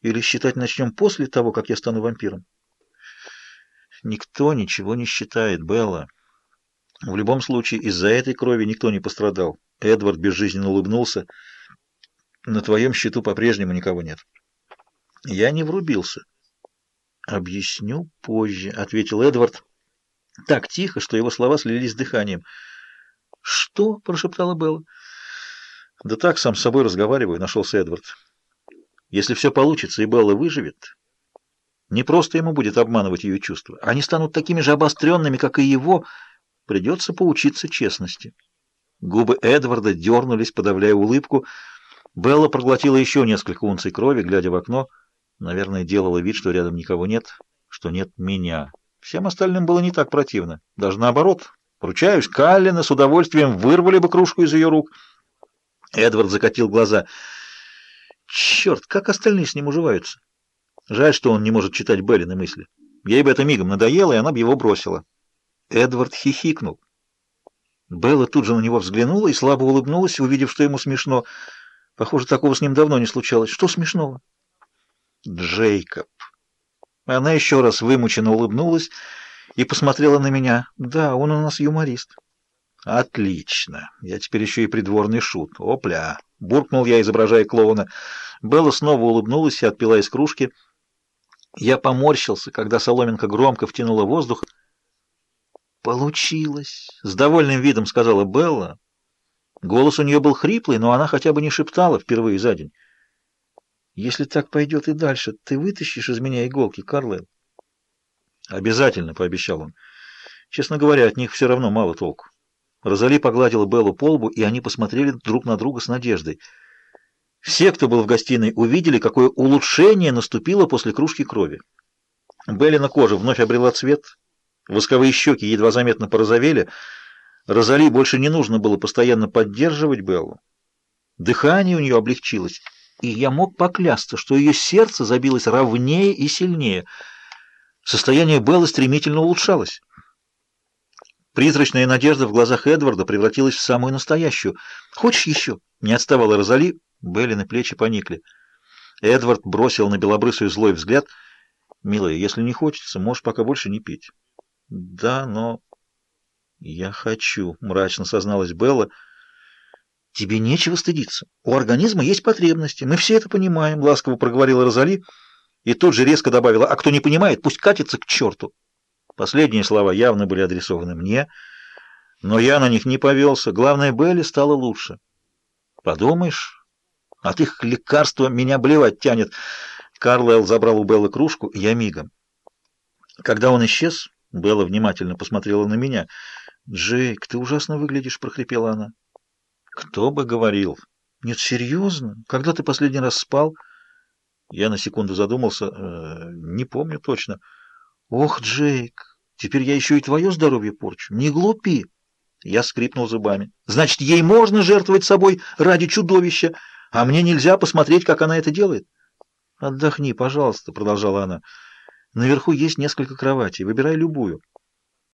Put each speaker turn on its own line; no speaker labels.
Или считать начнем после того, как я стану вампиром?
Никто ничего не считает, Белла. В любом случае, из-за этой крови никто не пострадал. Эдвард безжизненно улыбнулся. На твоем счету по-прежнему никого нет. Я не врубился. Объясню позже, ответил Эдвард. Так тихо, что его слова слились с дыханием. Что? прошептала Белла. Да так, сам с собой разговариваю, нашелся Эдвард. Если все получится и Белла выживет, не просто ему будет обманывать ее чувства. Они станут такими же обостренными, как и его. Придется поучиться честности. Губы Эдварда дернулись, подавляя улыбку. Белла проглотила еще несколько унций крови, глядя в окно. Наверное, делала вид, что рядом никого нет, что нет меня. Всем остальным было не так противно. Даже наоборот. Ручаюсь, Каллина с удовольствием вырвали бы кружку из ее рук. Эдвард закатил глаза. Черт, как остальные с ним уживаются. Жаль, что он не может читать Беллины мысли. Ей бы это мигом надоело, и она бы его бросила. Эдвард хихикнул. Белла тут же на него взглянула и слабо улыбнулась, увидев, что ему смешно. Похоже, такого с ним давно не случалось. Что смешного? Джейкоб. Она еще раз вымученно улыбнулась и посмотрела на меня. Да, он у нас юморист. Отлично. Я теперь еще и придворный шут. Опля. Буркнул я, изображая клоуна. Белла снова улыбнулась и отпила из кружки. Я поморщился, когда соломинка громко втянула воздух. «Получилось!» — с довольным видом сказала Белла. Голос у нее был хриплый, но она хотя бы не шептала впервые за день. «Если так пойдет и дальше, ты вытащишь из меня иголки, Карлайл?» «Обязательно», — пообещал он. «Честно говоря, от них все равно мало толку». Розали погладила Беллу по лбу, и они посмотрели друг на друга с надеждой. Все, кто был в гостиной, увидели, какое улучшение наступило после кружки крови. Беллина кожа вновь обрела цвет, восковые щеки едва заметно порозовели. Розали больше не нужно было постоянно поддерживать Беллу. Дыхание у нее облегчилось, и я мог поклясться, что ее сердце забилось ровнее и сильнее. Состояние Беллы стремительно улучшалось. Призрачная надежда в глазах Эдварда превратилась в самую настоящую. «Хочешь еще?» — не отставала Розали. Беллины плечи поникли. Эдвард бросил на белобрысую злой взгляд. «Милая, если не хочется, можешь пока больше не пить». «Да, но...» «Я хочу», — мрачно созналась Белла. «Тебе нечего стыдиться. У организма есть потребности. Мы все это понимаем», — ласково проговорила Розали. И тут же резко добавила, «А кто не понимает, пусть катится к черту». Последние слова явно были адресованы мне, но я на них не повелся. Главное, Белли стало лучше. «Подумаешь, от их лекарства меня блевать тянет». Карлайл забрал у Беллы кружку, я мигом. Когда он исчез, Белла внимательно посмотрела на меня. «Джейк, ты ужасно выглядишь», — прохрипела она. «Кто бы говорил?» «Нет, серьезно? Когда ты последний раз спал?» Я на секунду задумался. Э, «Не помню точно». «Ох, Джейк, теперь я еще и твое здоровье порчу. Не глупи!» Я скрипнул зубами. «Значит, ей можно жертвовать собой ради чудовища, а мне нельзя посмотреть, как она это делает?» «Отдохни, пожалуйста», — продолжала она. «Наверху есть несколько кроватей. Выбирай любую».